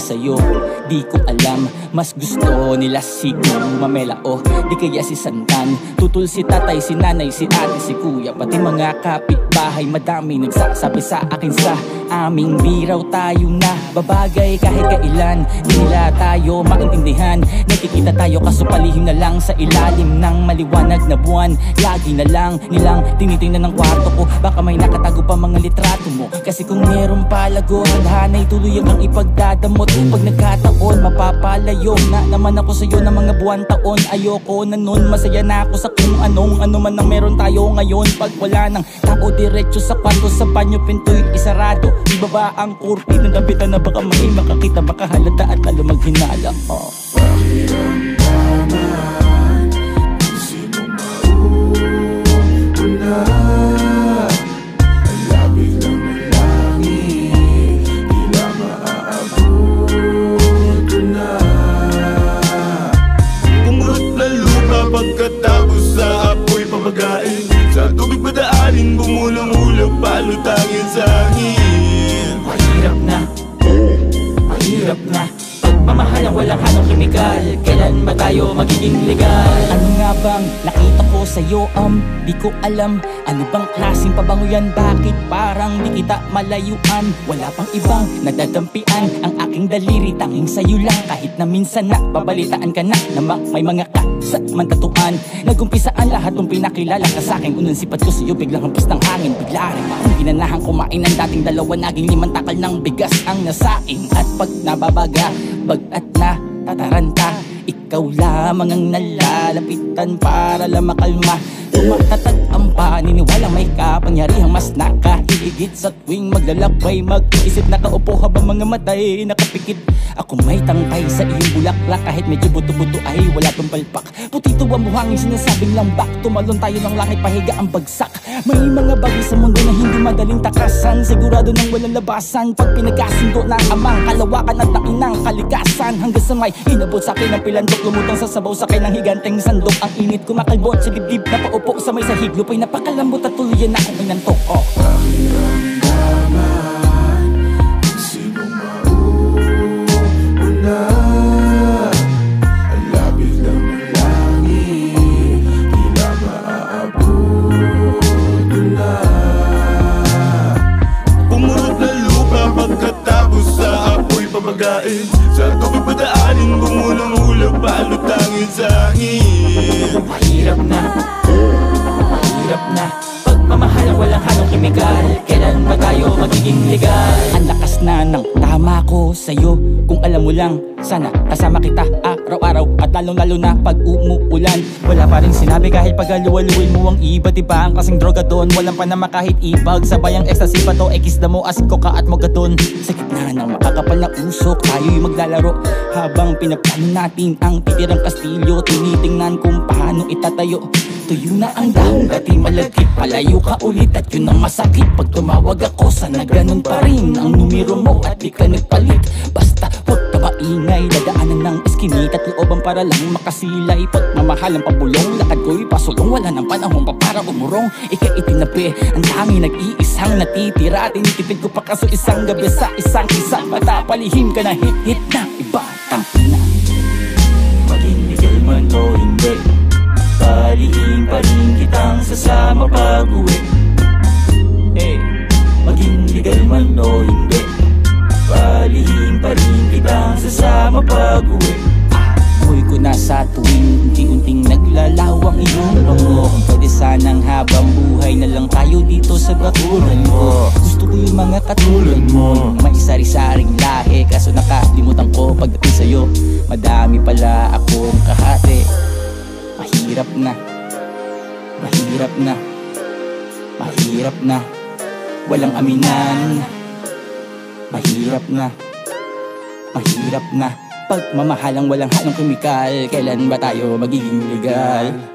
sa'yo Di ko alam, mas gusto nila si Mamela o di kaya si Santan Tutul si tatay, si nanay, si ate, si kuya. Pati mga kapitbahay, madami nagsasabi sa akin sa aming biraw tayo na Babagay kahit kailan, di nila tayo maintindihan. Nakikita tayo kaso palihim na lang sa ilalim ng maliwanag na buwan. Lagi na lang nilang tinitingnan ng kwarto ko. Baka may nakatago pa mga litrato mo. Kasi kung meron palago, hadhanay tuloy ang ipagdadamot. Pag nagkataon, mapapalayo na naman ako sa'yo ng mga buwan taon. Ayoko na nun, masaya na ako sa kung anong ano man ang meron tayo ngayon. Pag wala nang tao diretso sa kwarto sa banyo pinto'y isarado Ibaba ang kurti ng lapitan na baka may makakita makahalata at lalo maghinala oh. Kumurot tayo magiging legal? Ano nga bang nakita ko sa'yo um? Di ko alam. Ano bang klaseng pabango yan? Bakit parang di kita malayuan? Wala pang ibang nadadampian. Ang aking daliri tanging sa'yo lang. Kahit na minsan na babalitaan ka na Na ma- may mga ka sa mantatuan Nagumpisa ang lahat ng pinakilala ka sa'kin. Unang sipat ko sa'yo biglang hampas ng hangin. Bigla rin akong ginanahan kumain ng dating dalawa. Naging limang takal ng bigas ang nasaing. At pag nababaga, bagat na tataranta Ikaw lamang ang nalalapitan para lang makalma. Tumatatag ang paniniwala may kapangyarihang mas nakahigit Sa tuwing maglalakbay mag-iisip Nakaupo habang mga matay nakapikit. Ako may tangkay sa iyong bulaklak Kahit medyo buto-buto ay wala tong palpak. Putito ang buhangin sinasabing lambak. Tumalon tayo ng langit pahiga ang bagsak. May mga bagay sa mundo na hindi madaling takasan. Sigurado nang walang labasan Pag pinagkasundo ng amang kalawakan at ng kalikasan Hanggang sa may inabot sa akin ang pilandok. Lumutang sa sabaw sa ng higanteng sandok. Ang init kumakalbot sa dibdib na paupo sa may sahig. Lupay napakalambot at tuluyan na akong inantok. Oh. Pamagain Sa tubig padaanin bumulong-ulog palutangin sa hangin Mahirap na. Mahirap na. Pagmamahal ang walang halong kemikal Kailan ba tayo magiging legal? Ang lakas na ng tama ko sa'yo. Kung alam mo lang Sana kasama kita araw-araw At lalong-lalo na pag umuulan. Wala pa rin sinabi kahit pag aluwaluin mo ang iba. Diba ang kasing droga doon Walang panama kahit ibag. Sabay ang ecstasy pa to Ekis na mo asiko ka at mogadon Sa gitna ng makakapal na usok Tayo'y maglalaro. Habang pinaplano natin ang titirang kastilyo Tinitingnan kung paano itatayo Tuyo na ang dahong dati malagkit Palayo ka ulit at yun ang masakit. Pag tumawag ako sana ganun pa rin Ang numero mo at di ka nagpalit. Basta huwag ka maingay Dadaanan ng eskinit at looban para lang makasilay. Pagmamahal ang pabulong Lakad ko'y pasulong. Wala ng panahon pa para umurong. Ika itinabi Ang dami nag-iisang natitira. Tinitipid ko pa kaso isang gabi sa isang isa. Mata palihim ka na hit-hit na unti-unting naglalawang iyong bango Pwede sanang habang buhay na lang tayo dito sa bakuran mo. Gusto ko yung mga katulad mo. Yung May sari-saring lahi Kaso nakalimutan ko pagdating sa'yo. Madami pala akong kahati. Mahirap na. Mahirap na. Mahirap na. Walang aminan. Mahirap na. Mahirap na Pagmamahalang walang halong kemikal Kailan ba tayo magiging legal?